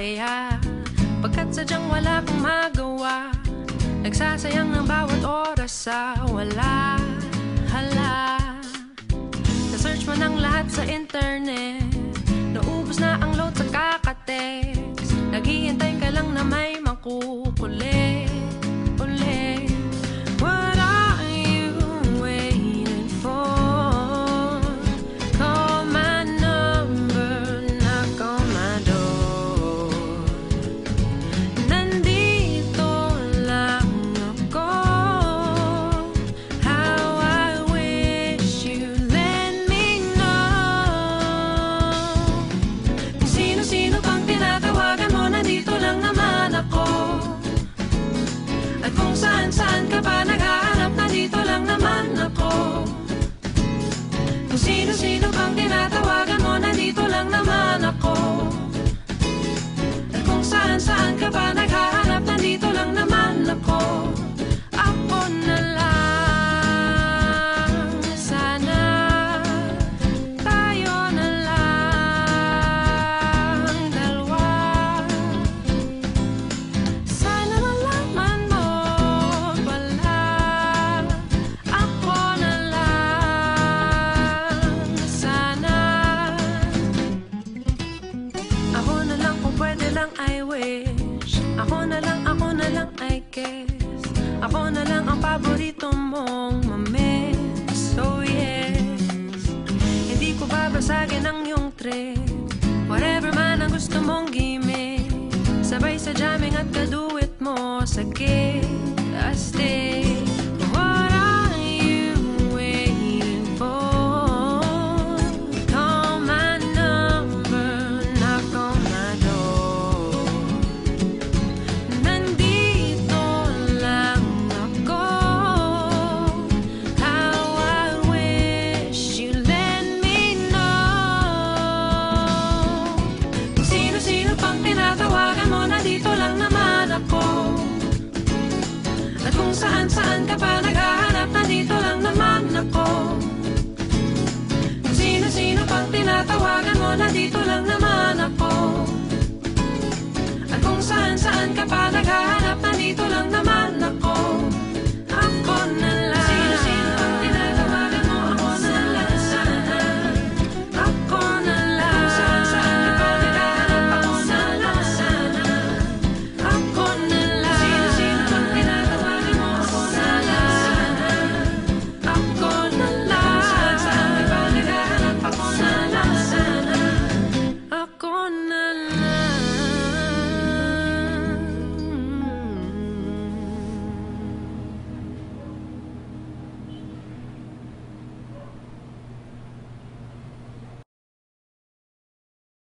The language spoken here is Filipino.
kaya? Pagkat sadyang wala kong magawa Nagsasayang ng bawat oras sa wala Hala. Na-search mo ng lahat sa internet. lang I wish. Ako na lang, ako na lang I guess. Ako na lang ang paborito mong mamiss So oh, yes. Hindi ko babasagin ang iyong trip. Whatever man ang gusto mong gimmick Sabay sa jamming at kaduwit mo Sa gig, astig